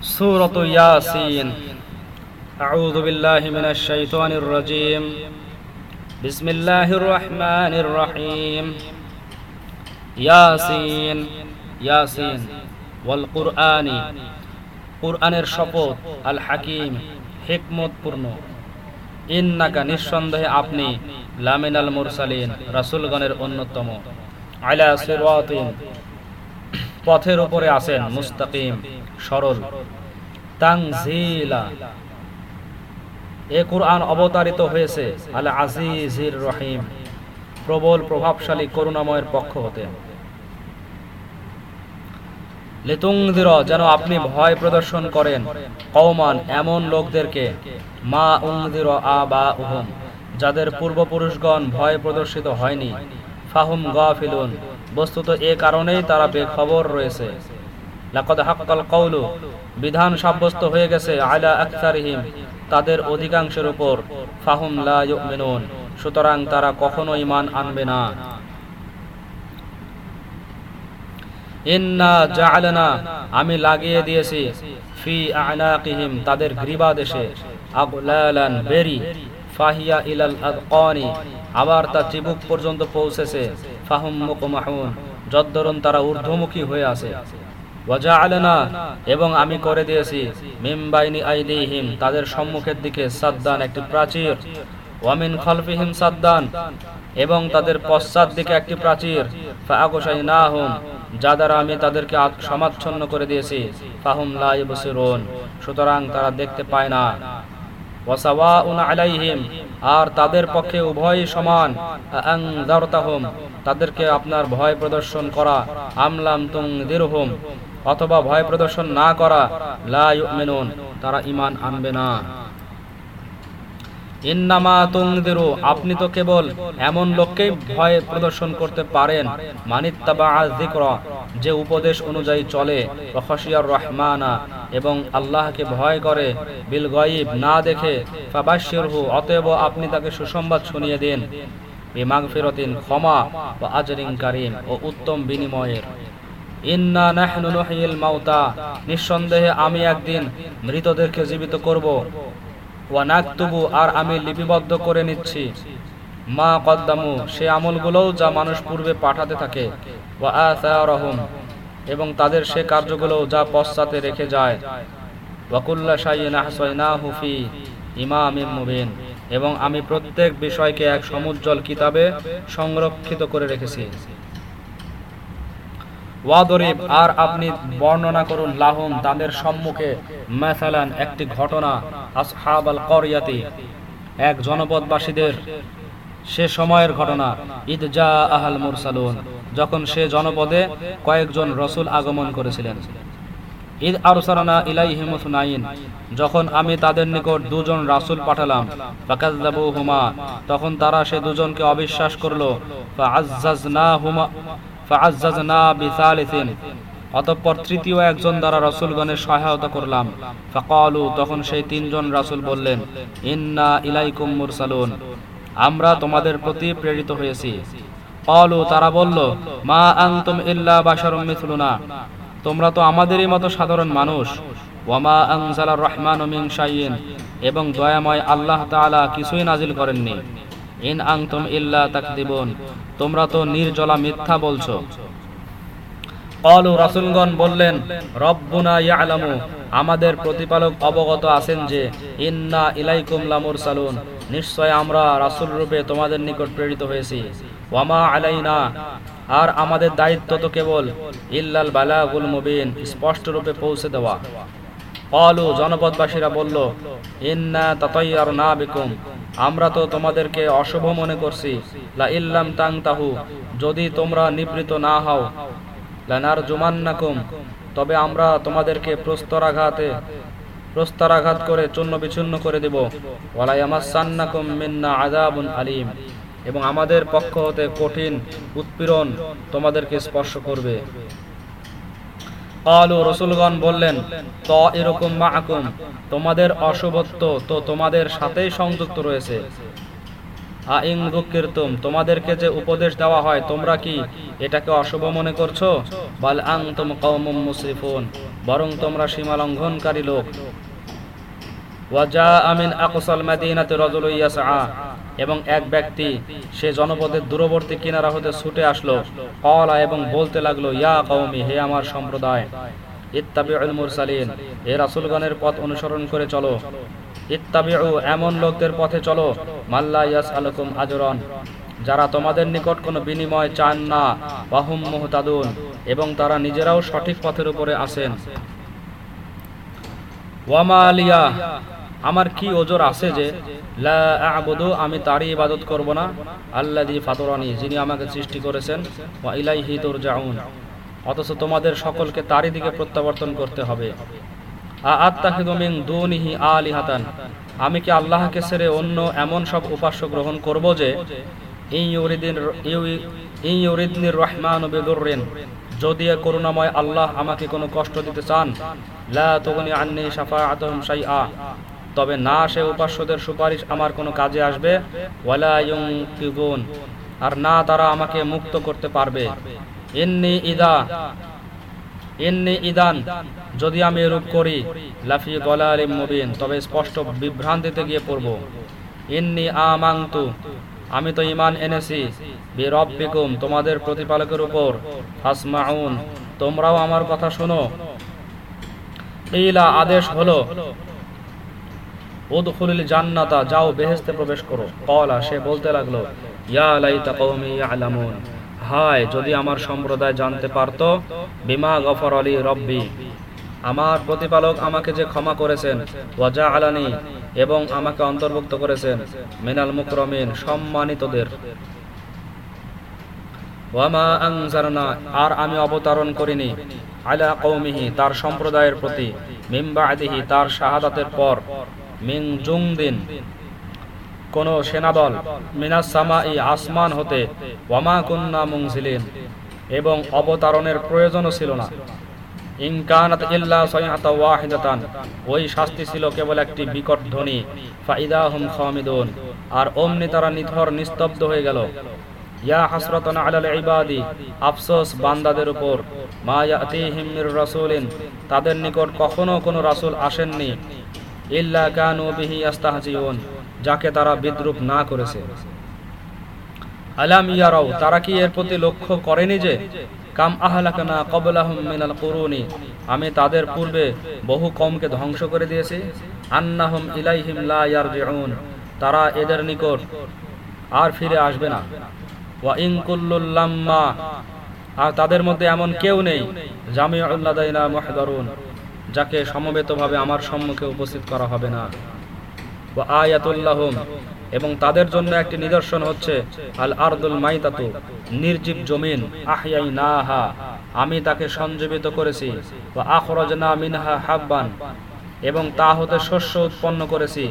سورة ياسين أعوذ بالله من الشيطان الرجيم بسم الله الرحمن الرحيم ইয়াসিন ইয়াসিন ওয়াল কুরআনি কুরআনের শপথ আল হাকিম হিকমতপূর্ণ ইন্নাকা নিঃসন্দেহে আপনি লামিনাল মুরসালিন রাসূলগণের অন্যতম আলা সিরাতিন পথের উপরে আছেন মুস্তাকিম সরল তাংজিলা এ কুরআন অবতারিত হয়েছে আল আজিজির রহিম, প্রবল প্রভাবশালী করুণাময়ের পক্ষ হতে। লিতুংদির যেন আপনি ভয় প্রদর্শন করেন কওমান এমন লোকদেরকে, মা উংদির আ বা উহম যাদের পূর্বপুরুষগণ ভয় প্রদর্শিত হয়নি। ফাহুম গাফিলুন, বস্তুত এ কারণেই তারা বেখবর রয়েছে। বিধান সাব্যস্ত হয়ে গেছে আলা আকসারিহিম, তাদের অধিকাংশের উপর, ফাহুম লা সুতরাং তারা কখনো ইমান আনবে না। আমি লাগিয়ে দিয়েছি, ফি আনাকিহিম, তাদের গ্রীবা দেশে, আগলালান বেরি, ফাহিয়া ইলাল আদকানি, আবার তা চিবুক পর্যন্ত পৌঁছেছে, ফাহুম মুকমাহুন, যদ্দরুন তারা ঊর্ধ্বমুখী হয়ে আছে। এবং আমি করে দিয়েছি মিমবাইনি তাদের সম্মুখের দিকে সাদ্দান একটি প্রাচীর ওয়ামিন খলফিহিম সাদ্দান, এবং তাদের পশ্চাৎ দিকে একটি প্রাচীর, ফাআগশাইনাহুম, যা দ্বারা আমি তাদেরকে সমাচ্ছন্ন করে দিয়েছি, ফাহুম লা ইবসিরুন, সুতরাং তারা দেখতে পায় না। আলাইহিম, আর তাদের পক্ষে উভয়ই সমান তাদেরকে আপনার ভয় প্রদর্শন করা, আমলাম তুনদিরহুম অথবা ভয় প্রদর্শন না করা, লা তারা ঈমান আনবে না। আপনি তো কেবল এমন লোককেই ভয় প্রদর্শন করতে পারেন। মানিত্তাবা যে উপদেশ অনুযায়ী চলে। রহমানা, এবং আল্লাহকে ভয় করে। বিল গয়িব, না দেখে। অতএব আপনি তাকে সুসংবাদ শুনিয়ে দিন। বিমাগফিরতিন, ক্ষমা ও আজরিন কারিম ও উত্তম বিনিময়ের। ইন্না নাহনু নুহিল মাউতা। নিঃসন্দেহে আমি একদিন মৃতদেরকে জীবিত করব। ওয়ানাকতুবু আর আমি লিপিবদ্ধ করে নিচ্ছি। মা কদ্দামু, সে আমলগুলোও যা মানুষ পূর্বে পাঠাতে থাকে। ওয়া আসারহুম, এবং তাদের সে কার্যগুলো যা পশ্চাতে রেখে যায়। ওয়াকুল্লা শাইইন আহসাইনাহু ফি ইমামিম মুবিন, এবং আমি প্রত্যেক বিষয়কে এক সমুজ্জ্বল কিতাবে সংরক্ষিত করে রেখেছি। ওয়াদরিব, আর আপনি বর্ণনা করুন লাহুম, তাদের সম্মুখে মাসালান একটি ঘটনা আসহাব আল করিয়াতি, এক জনপদবাসীদের সে সময়ের ঘটনা ঈদ জা আহাল মুরসালুন, যখন সে জনপদে কয়েকজন রসুল আগমন করেছিলেন। ঈদ আরসারানা ইলাইহিমুসনাইন যখন আমি তাদের নিকট দুজন রাসূল পাঠালাম ফাকাজ্জাবু হুমা তখন তারা সে দুজনকে অবিশ্বাস করল ফাআজ্জাজনা হুমা অতঃপর তৃতীয় একজন দ্বারা রসুলগণের সহায়তা করলাম। ফাকালু, তখন সেই তিনজন রাসূল বললেন, ইন্না ইলাইকুম মুরসালুন। আমরা তোমাদের প্রতি প্রেরিত হয়েছি। কলু, তারা বলল, মা আনতুম ইল্লা বাশারুম মিথলুনা তোমরা তো আমাদেরই মতো সাধারণ মানুষ। ওয়ামা আনজালার রহমান মিন শাইইন। এবং দয়াময় আল্লাহ তাআলা কিছুই নাজিল করেননি। ইন আনতুম ইল্লা তাকদিবুন। তোমরা তো নির্জলা মিথ্যা বলছো। কলু রাসূলগণ বললেন, রব্বুনা ইয়ালামু। আমাদের প্রতিপালক অবগত আছেন যে, ইন্না ইলাইকুম লামুরসালুন। নিশ্চয় আমরা রাসূল রূপে তোমাদের নিকট প্রেরিত হয়েছি। ওয়ামা আলাইনা। আর আমাদের দায়িত্ব তো কেবল ইল্লাল বালাগুল মুবিন, স্পষ্ট রূপে পৌঁছে দেওয়া। কলু জনপদবাসীরা বলল, ইন্না তাতাইয়ারনা বিকুম। আমরা তো তোমাদেরকে অশুভ মনে করছি। লা ইল্লাম তাং তাহু যদি তোমরা নিবৃত না হও লানার জুমান্নাকুম তবে আমরা তোমাদেরকে প্রস্তরাঘাতে, প্রস্তরাঘাত করে চূর্ণ বিচ্ছিন্ন করে দেব। ওয়ালাইয়ামাসান্নাকুম মিন্না আযাবুন আলিম, এবং আমাদের পক্ষ হতে কঠিন উৎপীড়ন তোমাদেরকে স্পর্শ করবে। কালু রসুলগণ বললেন, ত এরকম মাকুম, তোমাদের অশুভত্ব তো তোমাদের সাথেই সংযুক্ত রয়েছে। আইং কীর্তম তোমাদেরকে যে উপদেশ দেওয়া হয়, তোমরা কি এটাকে অশুভ মনে করছ? বাল আং তুম কৌমুম মুসরিফুন, বরং তোমরা সীমা লঙ্ঘনকারী লোক। ওয়াজা আমিন আকসাল মাদিনাতে রজুল ইয়াসআ এবং এক ব্যক্তি সে জনপদের দূরবর্তী কিনারা হতে ছুটে আসলো। কলা এবং বলতে লাগল, ইয়া কওমি, হে আমার সম্প্রদায়, ইত্তাবিউল মুরসালিন, হে রাসূলগণের পথ অনুসরণ করে চলো। ইত্তাবিউ, এমন লোকদের পথে চলো, মাল্লা ইয়াসআলুকুম আজরান, যারা তোমাদের নিকট কোনো বিনিময় চান না বাহুম মুহতাদুন, এবং তারা নিজেরাও সঠিক পথের উপরে আসেন ওয়ামালিয়া আমার কি ওজোর আছে যে লা আ'বুদু আমি তারই ইবাদত করব না আল্লাযী ফাতরানি যিনি আমাকে সৃষ্টি করেছেন ওয়া ইলাইহি তুরজাউন। অথচ তোমাদের সকলকে তারই দিকে প্রত্যাবর্তন করতে হবে। আ আত্তাখিদু মিন দুনিহি আলিহাতান। আমি কি আল্লাহকে ছেড়ে অন্য এমন সব উপাস্য গ্রহণ করব যে ইউরিদিন রহমানু বিদুররিন। যদি করুণাময় আল্লাহ আমাকে কোনো কষ্ট দিতে চান লা তুগনি আন্নি শাফাআতুহুম শাইআ। তবে না সে উপাস্যদের সুপারিশ আমার কোনো কাজে আসবে। আর না তারা আমাকে মুক্ত করতে পারবে। ইদা। ইদান। যদি আমি এরূপ করি, লাফি গলালিম মুবিন। তবে স্পষ্ট বিভ্রান্তিতে গিয়ে পড়ব। ইন্নি আমাংতু আমি তো ইমান এনেছি। বি রব্বিকুম তোমাদের প্রতিপালকের উপর। ফাসমাউন। তোমরাও আমার কথা শোনো। এইলা আদেশ হলো জান্নাতা, যাও বেহেশতে প্রবেশ করো। কলা সে বলতে লাগল হায়, যদি আমার সম্প্রদায় জানতে পারতো, বিমা গফর আলী রব্বি, আমার প্রতিপালক আমাকে যে ক্ষমা করেছেন ওয়াজা আলানি এবং আমাকে অন্তর্ভুক্ত করেছেন, মিনাল মুকরমিন, সম্মানিতদের। ওয়ামা আর আমি অবতারণ করিনি, আলা কৌমিহি তার সম্প্রদায়ের প্রতি মিম্বা আদিহি তার শাহাদাতের পর মিং জুং দিন কোন সেনাদল মিনাস সামাই আসমান হতে ওয়ামা কুন্না মুংজিলিন এবং অবতারণের প্রয়োজনও ছিল না। ইনকানাত ইল্লা সাইহাতা ওয়াহিদাতান, ওই শাস্তি ছিল কেবল একটি বিকট ধ্বনি, ফাইদাহুম খামিদুন, আর অমনি তারা নিথর নিস্তব্ধ হয়ে গেল। ইয়া হাসরাতান আলাল ইবাদি, আফসোস বান্দাদের উপর, মা ইয়াতিহিম মির রাসূলিন, তাদের নিকট কখনো কোনো রাসূল আসেননি। যাকে তারা বিদ্রুপ না করেছে। আলাম ইয়ারাও তারা কি এর প্রতি লক্ষ্য করেনি যে, কাম আহলাকানা কবলাহুম মিনাল কুরুনি, আমি তাদের পূর্বে বহু কমকে ধ্বংস করে দিয়েছি। আন্নাহম ইলাইহিম লা তারা এদের নিকট আর ফিরে আসবে না। ওয়া ইন আর তাদের মধ্যে এমন কেউ নেই জামিউল্লাদাইনা মুহদারুন। যাকে সমবেতভাবে আমার সম্মুখে উপস্থিত করা হবে না। ওয়া আয়াতুল্লাহুম, এবং তাদের জন্য একটি নিদর্শন হচ্ছে, আল আরদুল মাইতাতু, নির্জীব জমিন আহিয়াই নাহা আমি তাকে সঞ্জীবিত করেছি, ওয়া আখরাজনা মিনহা হাব্বান, এবং তা হতে শস্য উৎপন্ন করেছি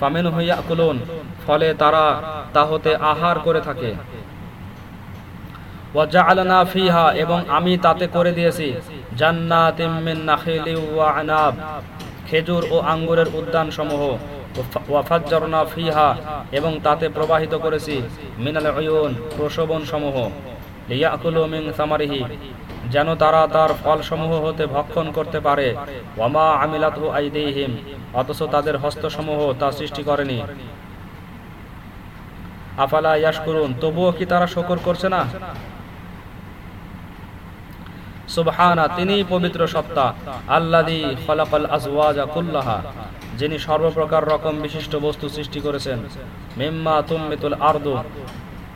ফামিন হইয়া কুলুন ফলে তারা তা হতে আহার করে থাকে। ওয়াজআলনা ফিহা, এবং আমি তাতে করে দিয়েছি জান্নাতিম মিন নাখিলি ওয়া আনাব, খেজুর ও আঙ্গুরের উদ্যান সমূহ ওয়াফাজ্জারনা ফিহা, এবং তাতে প্রবাহিত করেছি মিনাল উয়ুন প্রসবন সমূহ লিয়াকুলু মিন সামারিহি, যেন তারা তার ফলসমূহ হতে ভক্ষণ করতে পারে ওয়ামা আমিলাতহু আইদিহিম, অথচ তাদের হস্তসমূহ তা সৃষ্টি করেনি। আফালা ইয়াশকুরুন, তবুও কি তারা শকর করছে না? সুবহানা তিনি পবিত্র সত্তা। আল্লাদি ফলাফল আজওয়াজা কুল্লাহা, যিনি সর্বপ্রকার রকম বিশিষ্ট বস্তু সৃষ্টি করেছেন। মিম্মা তুম্মিতুল আর্দু,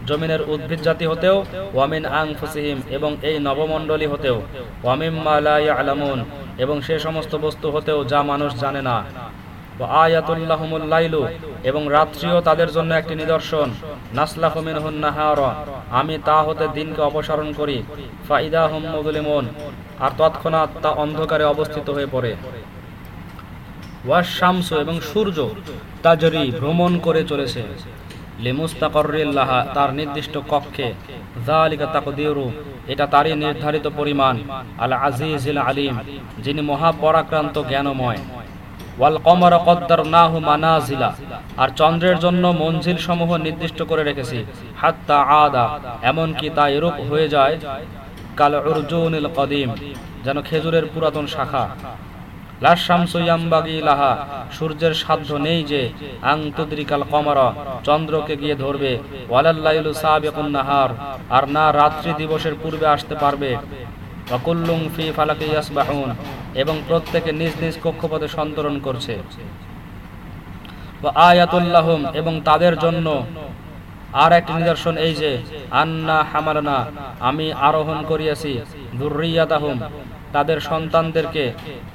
জমিনের উদ্ভিদ জাতি হতেও ওয়ামিন আং ফুসিহিম এবং এই নবমণ্ডলী হতেও। ওয়ামিম্মা লা আলামুন এবং সে সমস্ত বস্তু হতেও যা মানুষ জানে না। আয়াতুল্লাহমুল লাইলু, এবং রাত্রিও তাদের জন্য একটি নিদর্শন। নাসলাহু মিনহুন নাহারা, আমি তা হতে দিনকে অপসারণ করি। ফাইদা হুম মুজলিমুন আর তৎক্ষণাৎ তা অন্ধকারে অবস্থিত হয়ে পড়ে। ওয়াশামসু এবং সূর্য তাজরি ভ্রমণ করে চলেছে লিমুস্তাকরিল্লাহা তার নির্দিষ্ট কক্ষে। জালিকা তাকদিরু, এটা তারই নির্ধারিত পরিমাণ। আল আজিজ আলিম, যিনি মহাপরাক্রান্ত জ্ঞানময়। আর চন্দ্রের জন্য মঞ্জিল সমূহ নির্দিষ্ট করে রেখেছি। হাত্তা আদা। এমনকি তা এরূপ হয়ে যায়, কাল উরজুনিল কদিম, যেন খেজুরের পুরাতন শাখা। লাহা। সূর্যের সাধ্য নেই যে, আং কমর, চন্দ্রকে গিয়ে ধরবে। আর না রাত্রি দিবসের পূর্বে আসতে পারবে। ওয়াকুল্লুম ফি ফালাকি ইয়াসবাহুন, এবং প্রত্যেকে নিজ নিজ কক্ষপথে সন্তরণ করছে। আয়াতুল্লাহম এবং তাদের জন্য আর একটি নিদর্শন এই যে, আন্না হামালনা আমি আরোহণ করিয়াছি দুর্রিয়াতাহুম, তাদের সন্তানদেরকে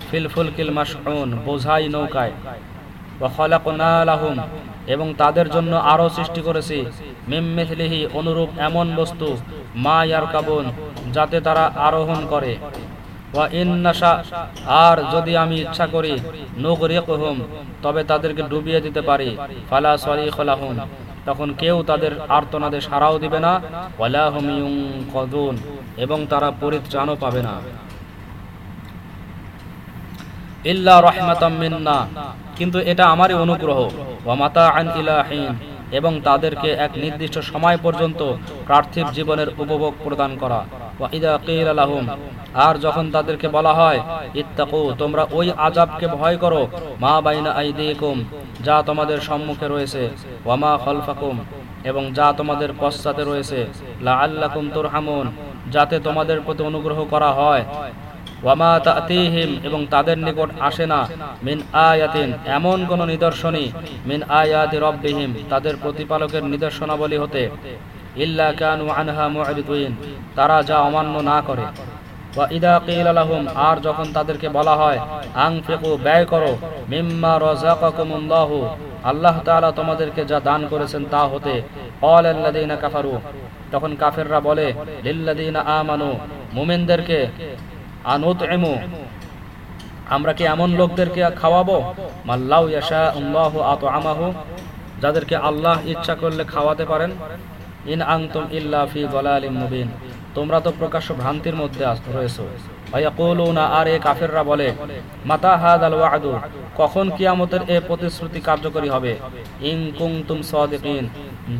ফিলফুলকিল মাসউন বোঝাই নৌকায়। লাহুম, এবং তাদের জন্য আরও সৃষ্টি করেছি মিম্মিথলিহি অনুরূপ এমন বস্তু, মা ইয়ার কাবুন যাতে তারা আরোহণ করে। আর যদি আমি ইচ্ছা করি, নুগরিকুহুম, তবে তাদেরকে ডুবিয়ে দিতে পারি, ফালা সরিখলাহুম তখন কেউ তাদের আর্তনাদে সারাও দিবে না এবং তারা পরিত্রাণও পাবে না। ইল্লা রহমাতাম কিন্তু এটা আমারই অনুগ্রহ। এবং তাদেরকে এক নির্দিষ্ট সময় পর্যন্ত পার্থিব জীবনের উপভোগ প্রদান করা। আর যখন তাদেরকে বলা হয়, ইত্তাকু, তোমরা ওই আজাবকে ভয় করো, মা বাইনা আইদিকুম, যা তোমাদের সম্মুখে রয়েছে ওয়ামা খলফাকুম, এবং যা তোমাদের পশ্চাতে রয়েছে লা আল্লাহ আল্লাকুম তুরহামুন, যাতে তোমাদের প্রতি অনুগ্রহ করা হয়। ওয়ামা তাতিহিম, এবং তাদের নিকট আসে না, মিন আয়াতিন, এমন কোন নিদর্শনই, মিন আয়াতি রব্বিহিম, তাদের প্রতিপালকের নিদর্শনাবলী হতে। ইল্লা কানু আনহা মুআরিদিন তারা যা অমান্য না করে। ওয়া ইদা কিলা লাহুম, আর যখন তাদেরকে বলা হয় আনফিকু ব্যয় করো, মিম্মা রাযাকাকুমুল্লাহু, আল্লাহ তাআলা তোমাদেরকে যা দান করেছেন তা হতে, ক্বালাল্লাযীনা কাফারু। তখন কাফেররা বলে, লিল্লাযীনা আমানু, মুমিনদেরকে আমরা কি এমন লোকদেরকে খাওয়াবো? আল্লাহ আত যাদেরকে আল্লাহ ইচ্ছা করলে খাওয়াতে পারেন। ইন আংতুম ইল্লা ফি মুবিন। তোমরা তো প্রকাশ্য ভ্রান্তির মধ্যে রয়েছো। আর এ বলে, মাতা কখন কিয়ামতের এ প্রতিশ্রুতি কার্যকরী হবে? ইন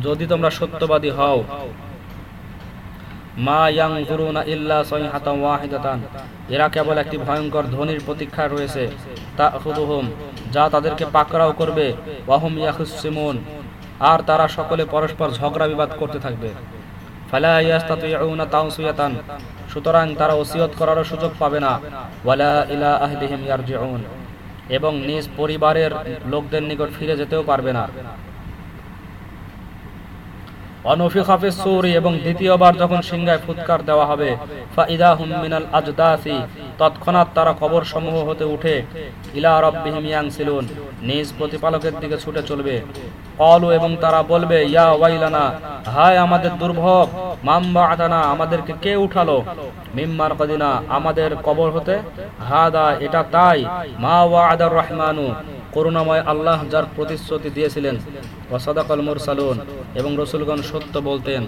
যদি তোমরা সত্যবাদী হও মা ইয়াং ইল্লা ওয়াহিদাতান। এরা কেবল একটি ভয়ঙ্কর ধ্বনির প্রতীক্ষা রয়েছে। তা যা তাদেরকে পাকড়াও করবে। আর তারা সকলে পরস্পর ঝগড়া বিবাদ করতে থাকবে। সুতরাং তারা ওসিয়ত করারও সুযোগ পাবে না। ওয়ালা এবং নিজ পরিবারের লোকদের নিকট ফিরে যেতেও পারবে না। অনফি হাফিজ সৌরি এবং দ্বিতীয়বার যখন সিংহায় ফুৎকার দেওয়া হবে ফাইদা মিনাল আজদাসি, তৎক্ষণাৎ তারা কবর সমূহ হতে উঠে ইলা রব্বিহিম ইয়াংসিলুন নিজ প্রতিপালকের দিকে ছুটে চলবে। অলু এবং তারা বলবে, ইয়া ওয়াইলানা, হায় আমাদের দুর্ভোগ মাম্বা আদানা আমাদেরকে কে উঠালো? মিম্মার কদিনা আমাদের কবর হতে? হাদা, এটা তাই। মা ওয়া আদার রহমানু, করুণাময় আল্লাহ যার প্রতিশ্রুতি দিয়েছিলেন। ওয়াসাদাকাল মুরসালুন, এবং রসুলগণ সত্য বলতেন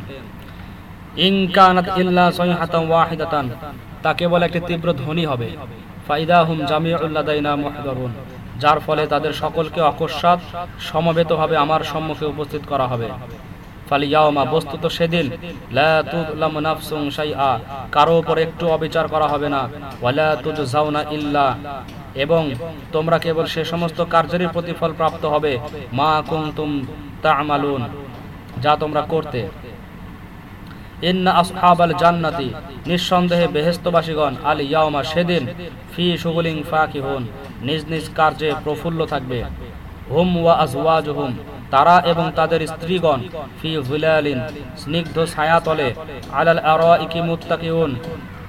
ইনকানাত ইল্লা সাইহাতান ওয়াহিদাতান তা কেবল একটি তীব্র ধ্বনি হবে। ফাইদাহুম জামিউল লাদাইনা মুহদারুন যার ফলে তাদের সকলকে অকস্মাৎ সমবেতভাবে আমার সম্মুখে উপস্থিত করা হবে। ফালিয়াওমা বস্তুত সেদিন, লা তুযলামু নাফসুন শাইআ কারও উপর একটু অবিচার করা হবে না। ওয়ালা তুজজাউনা ইল্লা এবং তোমরা কেবল সে সমস্ত কার্যেরই প্রতিফল প্রাপ্ত হবে, মা কুনতুম তা'মালুন, যা তোমরা করতে। নিঃসন্দেহে বেহেস্তবাসীগণ সেদিন ফি নিজ নিজ কার্যে প্রফুল্ল থাকবে। তারা এবং তাদের স্ত্রীগণ ফি স্নিগ্ধ ছায়াতলে, আলাল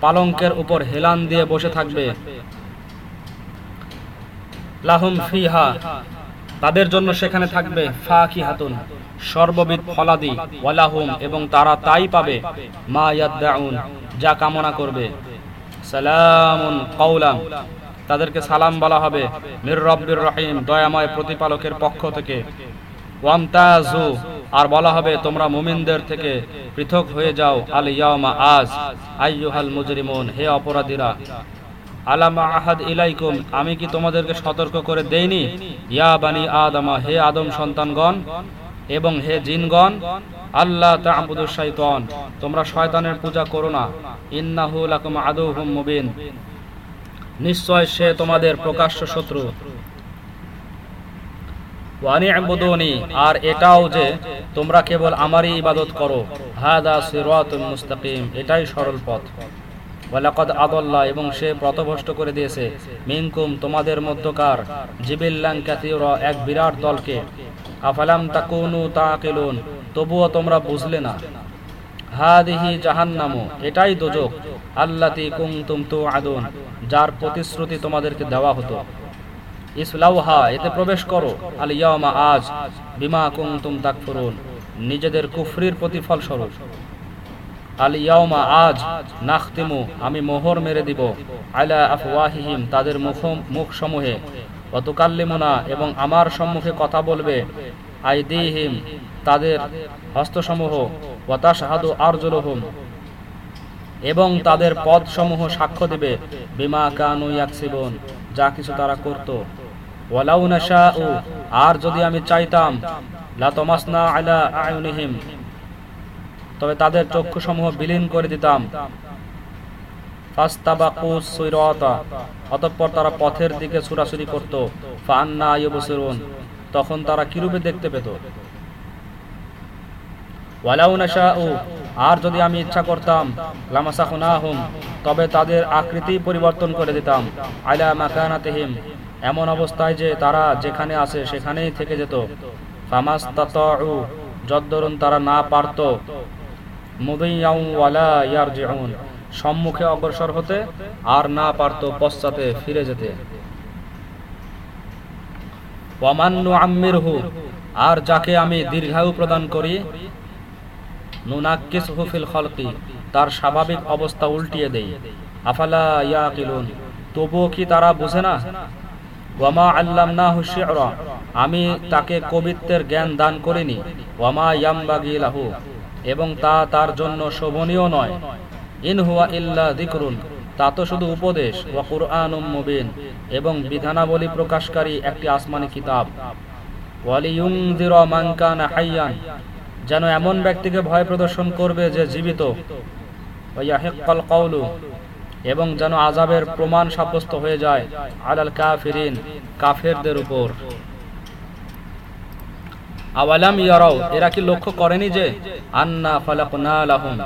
পালঙ্কের উপর হেলান দিয়ে বসে থাকবে। লাহুম ফিহা। তাদের জন্য সেখানে থাকবে ফাকি হাতুন সর্ববিধ ফলাদি, ওয়ালাহুম, এবং তারা তাই পাবে, মা ইয়াদ্দাউন, যা কামনা করবে। সালামুন কওলাম। তাদেরকে সালাম বলা হবে, মির রব্বির রহিম, দয়াময় প্রতিপালকের পক্ষ থেকে। ওয়ামতাজু আর বলা হবে, তোমরা মুমিনদের থেকে পৃথক হয়ে যাও আল ইয়ামা আজ, আইয়ুহাল মুজরিমুন, হে অপরাধীরা। আলামা আহাদ ইলাইকুম, আমি কি তোমাদেরকে সতর্ক করে দেইনি? ইয়া বানি আদমা, হে আদম সন্তানগণ এবং হে জিনগণ আল্লাহ তা'বুদু শাইতান, তোমরা শয়তানের পূজা করো না। ইন্নাহু লাকুম আদুহুম মুবিন। নিশ্চয় সে তোমাদের প্রকাশ্য শত্রু। ওয়ানি আবুদুনি আর এটাও যে তোমরা কেবল আমারই ইবাদত করো। হাদা সিরাতুল মুস্তাকিম, এটাই সরল পথ। ওয়ালাকাদ আদাল্লাহ, এবং সে পথভ্রষ্ট করে দিয়েছে। মিনকুম, তোমাদের মধ্যকার। জিবিল্লান কাসীরা, এক বিরাট দলকে। আফালাম তাকুনু তাকিলুন, তবুও তোমরা বুঝলে না। হাদিহি জাহান্নামু, এটাই দোজক। আল্লাতি কুমতুম তুআদুন, যার প্রতিশ্রুতি তোমাদেরকে দেওয়া হতো। ইসলাউহা, এতে প্রবেশ করো। আল ইয়ামা আজ বিমা কুমতুম তাকফুরুন, নিজেদের কুফরির প্রতিফল স্বরূপ আল আজ নাখতিমু, আমি মোহর মেরে দিব, আলা আফওয়াহিহিম, তাদের মুখ মুখ সমূহে অতুকাল্লিমুনা এবং আমার সম্মুখে কথা বলবে, আইদিহিম, তাদের হস্তসমূহ, ওয়াতাশহাদু আরজুলুহুম, এবং তাদের পদ সমূহ সাক্ষ্য দিবে, বিমা কানু ইয়াকসিবুন, যা কিছু তারা করত। ওয়ালাউ নাশাউ, আর যদি আমি চাইতাম লা তমাসনা আলা আয়ুনিহিম তবে তাদের চক্ষু সমূহ বিলীন করে দিতাম। অতঃপর তারা পথের দিকে ছুটাছুরি করত। ফান্না তখন তারা কিরূপে দেখতে পেত? আর যদি আমি ইচ্ছা করতাম লামাসাখুনাহুম তবে তাদের আকৃতি পরিবর্তন করে দিতাম। আলা মাকানাতিহিম, এমন অবস্থায় যে তারা যেখানে আছে সেখানেই থেকে যেত। ফামাস্তাতউ, যদ্দরুন তারা না পারত সম্মুখে অগ্রসর হতে আর না পারত পশ্চাতে ফিরে যেতে। ওয়ামান্নু আম্মিরহু আর যাকে আমি দীর্ঘায়ু প্রদান করি নুনাক্কিস হুফিল খলকি, তার স্বাভাবিক অবস্থা উল্টিয়ে দেই। আফালা ইয়াকিলুন, তবুও কি তারা বুঝে না? ওয়ামা আল্লাম না হুশিয়রা আমি তাকে কবিত্বের জ্ঞান দান করিনি। ওয়ামা ইয়ামবাগি এবং তা তার জন্য শোভনীয় নয়। ইন হুয়া ইল্লা দিকরুন তা তো শুধু উপদেশ, ওয়া কুরআনুম মুবিন, এবং বিধানাবলী প্রকাশকারী একটি আসমানি কিতাব। ওয়ালিয়ুনযিরা মান কানা হাইয়ান, যেন এমন ব্যক্তিকে ভয় প্রদর্শন করবে যে জীবিত। ওয়াহিক্কাল কওলু, এবং যেন আজাবের প্রমাণ সাব্যস্ত হয়ে যায় আলাল কাফিরিন, কাফেরদের উপর। আওয়ালাম ইয়ারাও, এরা কি লক্ষ্য করেনি যে আন্না ফালাকনা লাহুম,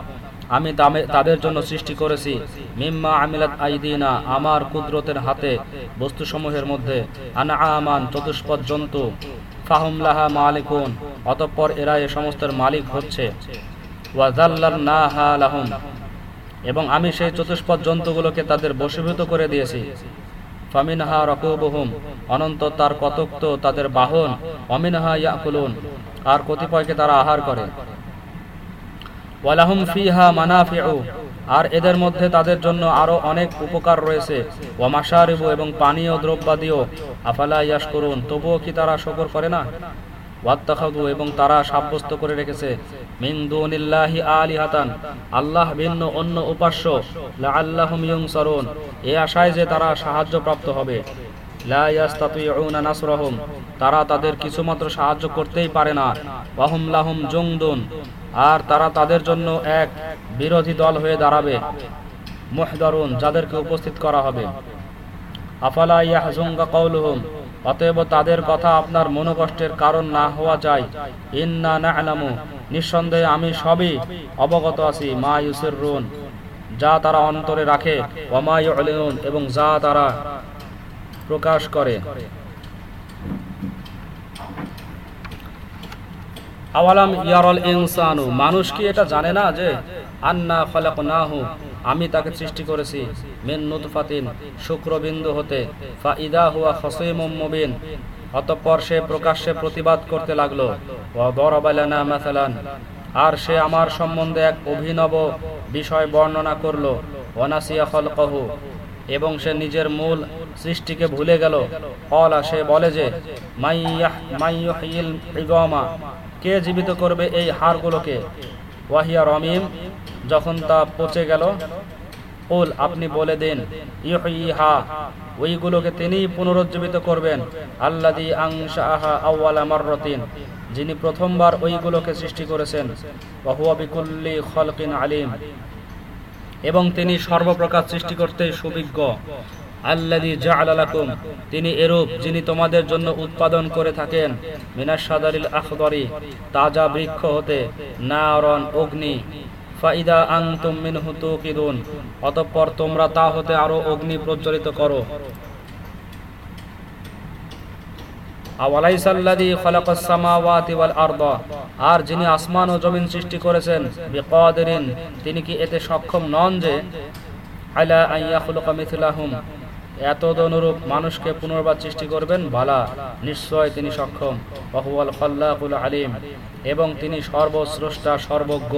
আমি তাদের জন্য সৃষ্টি করেছি, মিম্মা আমিলাত আইদিনা, আমার কুদরতের হাতে বস্তুসমূহের মধ্যে আনা আমান চতুষ্পদ জন্তু, ফাহুম লাহা মালিকুন, অতঃপর এরা এ সমস্তের মালিক হচ্ছে ওয়াজাল্লার না হা লাহুম, এবং আমি সেই চতুষ্পদ জন্তুগুলোকে তাদের বশীভূত করে দিয়েছি। ফামিনহা রকুবহুম, অনন্ত তার কতক তো তাদের বাহন, অমিনহা ইয়াকুলুন, আর কতিপয়কে তারা আহার করে। ওয়ালাহুম ফিহা মানাফিউ, আর এদের মধ্যে তাদের জন্য আরও অনেক উপকার রয়েছে। ওয়ামাশারিবু এবং পানীয় দ্রব্যাদিও, আফালা ইয়াস করুন তবুও কি তারা শকর করে না? এবং তারা সাব্যস্ত করে রেখেছে, মিন দুনিল্লাহি আলিহাতান, আল্লাহ ভিন্ন অন্য উপাস্য, লাআল্লাহুম ইউনসারুন। এ আশায় যে তারা সাহায্য প্রাপ্ত হবে তারা তাদের কিছুমাত্র সাহায্য করতেই পারে না। ওয়াহুম লাহুম জুংদুন, আর তারা তাদের জন্য এক বিরোধী দল হয়ে দাঁড়াবে। মুহদারুন, যাদেরকে উপস্থিত করা হবে। আফালা ইয়াহজুঙ্গা কওলুহুম অতএব তাদের কথা আপনার মনোকষ্টের কারণ না হওয়া চাই। ইন্না না'লামু, নিঃসন্দেহে আমি সবই অবগত আছি, মা ইউসিররুন যা তারা অন্তরে রাখে ইউলিনুন, এবং যা তারা প্রকাশ করে। আওয়ালাম ইয়ারল ইনসানু, মানুষ কি এটা জানে না যে আন্না খলাকনাহু আমি তাকে সৃষ্টি করেছি। মিন নুতফাতিন, শুক্রবিন্দু হতে। ফা ইদা হুয়া খসিমুম মুবিন। অতঃপর সে প্রকাশ্যে প্রতিবাদ করতে লাগল। ওয়া দরাবা লানা মাসালান। আর সে আমার সম্বন্ধে এক অভিনব বিষয় বর্ণনা করল। ওয়ানাসিয়া খলকহু। এবং সে নিজের মূল সৃষ্টিকে ভুলে গেল। কলা সে বলে যে মাইয়াহ মাইয়ুহিল কে জীবিত করবে এই হাড়গুলোকে ওয়াহিয়া রমিম। যখন তা পচে গেল, কুল, আপনি বলে দিন ইহা ওইগুলোকে তিনি পুনরুজ্জীবিত করবেন আল্লাদি আংশাহা আউয়ালা মাররাতিন, যিনি প্রথমবার ওইগুলোকে সৃষ্টি করেছেন বিকুল্লি খলকিন আলিম। এবং তিনি সর্বপ্রকার সৃষ্টি করতে সুবিজ্ঞ। আল্লাদি জাআলালাকুম তিনি এরূপ, যিনি তোমাদের জন্য উৎপাদন করে থাকেন মিনাস সাদারিল আখদরি, তাজা বৃক্ষ হতে, নারন, অগ্নি ফাইদা আনতুম মিনহু তুকিদুন, অতঃপর তোমরা তা হতে আরও অগ্নি প্রজ্বলিত করো। আওয়ালাইসাল্লাযী খালাকাস সামাওয়াতি ওয়াল আরদা, আর যিনি আসমান ও জমিন সৃষ্টি করেছেন, বিকাদিরিন, তিনি কি এতে সক্ষম নন যে, আলা আন ইয়াখলুকা মিথলাহুম এত অনুরূপ মানুষকে পুনর্বার সৃষ্টি করবেন? বালা, নিশ্চয় তিনি সক্ষম। ওয়াহুয়াল খাল্লাকুল আলিম, এবং তিনি সর্বস্রষ্টা, সর্বজ্ঞ।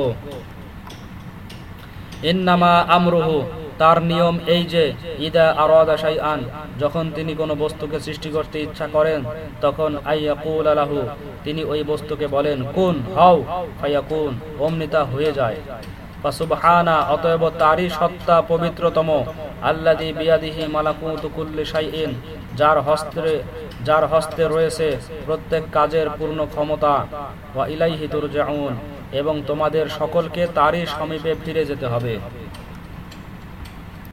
ইন্নামা আমরুহু, তার নিয়ম এই যে, ইদা আরাদা শাইআন, যখন তিনি কোনো বস্তুকে সৃষ্টি করতে ইচ্ছা করেন, তখন আইয়াকুল আলাহু তিনি ওই বস্তুকে বলেন, কুন, হও। ফায়াকুন, অমনি তা হয়ে যায়। ফাসুবহানা, অতএব তারই সত্তা পবিত্রতম। আল্লাযী বিয়াদিহি মালাকুতু কুল্লি শাইইন, যার হস্তে যার হস্তে রয়েছে প্রত্যেক কাজের পূর্ণ ক্ষমতা। ওয়া ইলাইহি তুরজাউন এবং তোমাদের সকলকে তারই সমীপে ফিরে যেতে হবে।